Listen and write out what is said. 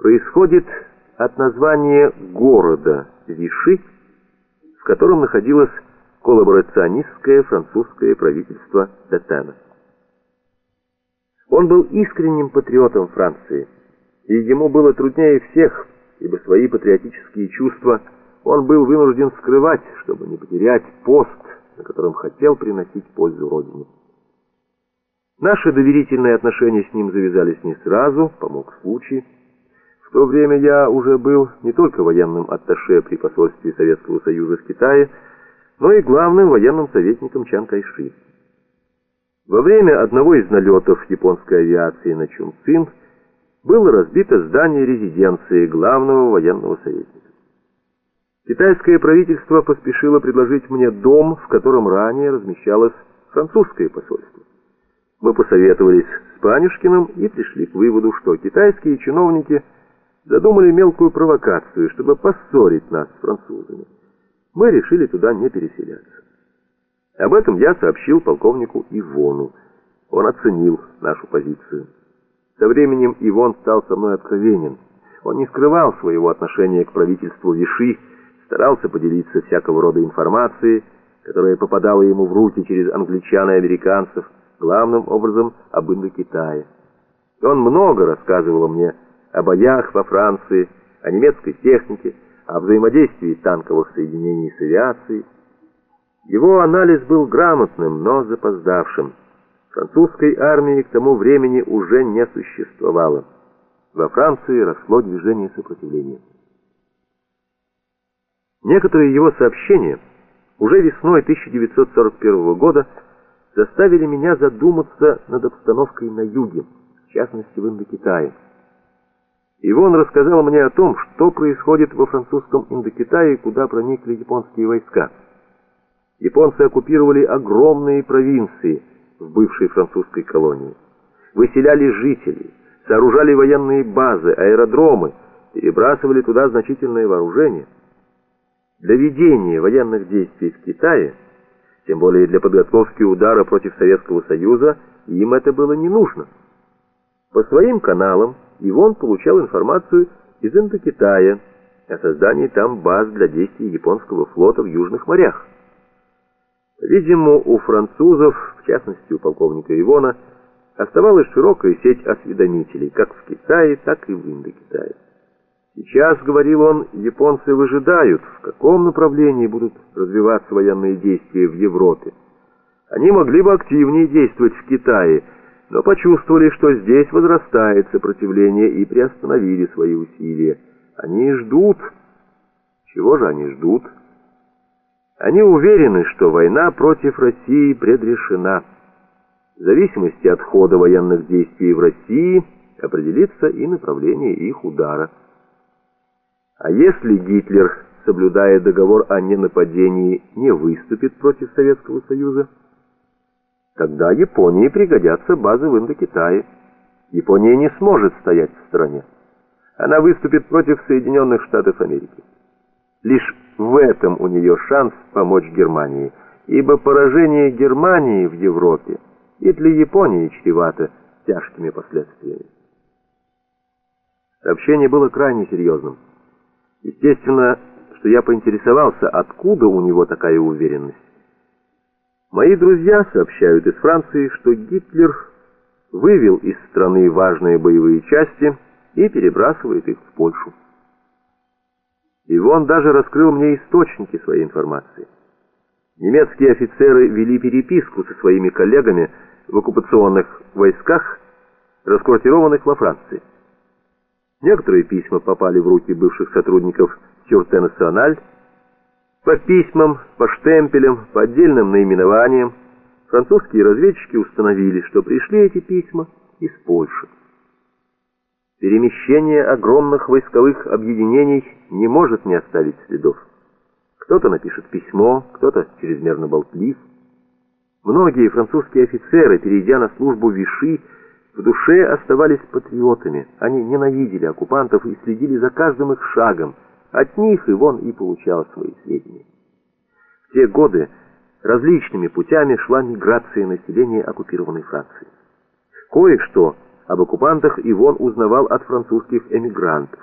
происходит от названия города Виши, в котором находилось коллаборационистское французское правительство Детена. Он был искренним патриотом Франции, и ему было труднее всех, ибо свои патриотические чувства он был вынужден скрывать, чтобы не потерять пост, на котором хотел приносить пользу Родине. Наши доверительные отношения с ним завязались не сразу, помог случай. В то время я уже был не только военным атташе при посольстве Советского Союза в Китае, но и главным военным советником Чан Кайши. Во время одного из налетов японской авиации на Чунцин было разбито здание резиденции главного военного советника. Китайское правительство поспешило предложить мне дом, в котором ранее размещалось французское посольство. Мы посоветовались с Панюшкиным и пришли к выводу, что китайские чиновники задумали мелкую провокацию, чтобы поссорить нас с французами. Мы решили туда не переселяться. Об этом я сообщил полковнику Ивону. Он оценил нашу позицию. Со временем Ивон стал со мной откровенен. Он не скрывал своего отношения к правительству Виши, старался поделиться всякого рода информацией, которая попадала ему в руки через англичан и американцев, главным образом об Индокитае. Он много рассказывал мне о боях во Франции, о немецкой технике, о взаимодействии танковых соединений с авиацией. Его анализ был грамотным, но запоздавшим. Французской армии к тому времени уже не существовало. Во Франции росло движение сопротивления. Некоторые его сообщения уже весной 1941 года заставили меня задуматься над обстановкой на юге, в частности в Индокитае. Ивон рассказал мне о том, что происходит во французском Индокитае, куда проникли японские войска. Японцы оккупировали огромные провинции в бывшей французской колонии, выселяли жителей, сооружали военные базы, аэродромы, перебрасывали туда значительное вооружение. Для ведения военных действий в Китае – тем более для подготовки удара против Советского Союза им это было не нужно. По своим каналам Ивон получал информацию из Индокитая о создании там баз для действий японского флота в южных морях. Видимо, у французов, в частности у полковника Ивона, оставалась широкая сеть осведомителей, как в Китае, так и в Индокитае. Сейчас, говорил он, японцы выжидают, в каком направлении будут развиваться военные действия в Европе. Они могли бы активнее действовать в Китае, но почувствовали, что здесь возрастает сопротивление и приостановили свои усилия. Они ждут. Чего же они ждут? Они уверены, что война против России предрешена. В зависимости от хода военных действий в России определится и направление их удара. А если Гитлер, соблюдая договор о ненападении, не выступит против Советского Союза, тогда Японии пригодятся базы в Индокитае. Япония не сможет стоять в стороне. Она выступит против Соединенных Штатов Америки. Лишь в этом у нее шанс помочь Германии, ибо поражение Германии в Европе и для Японии чревато тяжкими последствиями. Сообщение было крайне серьезным. Естественно, что я поинтересовался, откуда у него такая уверенность. Мои друзья сообщают из Франции, что Гитлер вывел из страны важные боевые части и перебрасывает их в Польшу. И он даже раскрыл мне источники своей информации. Немецкие офицеры вели переписку со своими коллегами в оккупационных войсках, расквартированных во Франции. Некоторые письма попали в руки бывших сотрудников Сюрте Националь. По письмам, по штемпелям, по отдельным наименованиям французские разведчики установили, что пришли эти письма из Польши. Перемещение огромных войсковых объединений не может не оставить следов. Кто-то напишет письмо, кто-то чрезмерно болтлив. Многие французские офицеры, перейдя на службу Виши, в душе оставались патриотами. Они ненавидели оккупантов и следили за каждым их шагом. От них и вон и получал свои сведения. В те годы различными путями шла миграция населения оккупированной Франции. Кое-что Об оккупантах Ивон узнавал от французских эмигрантов.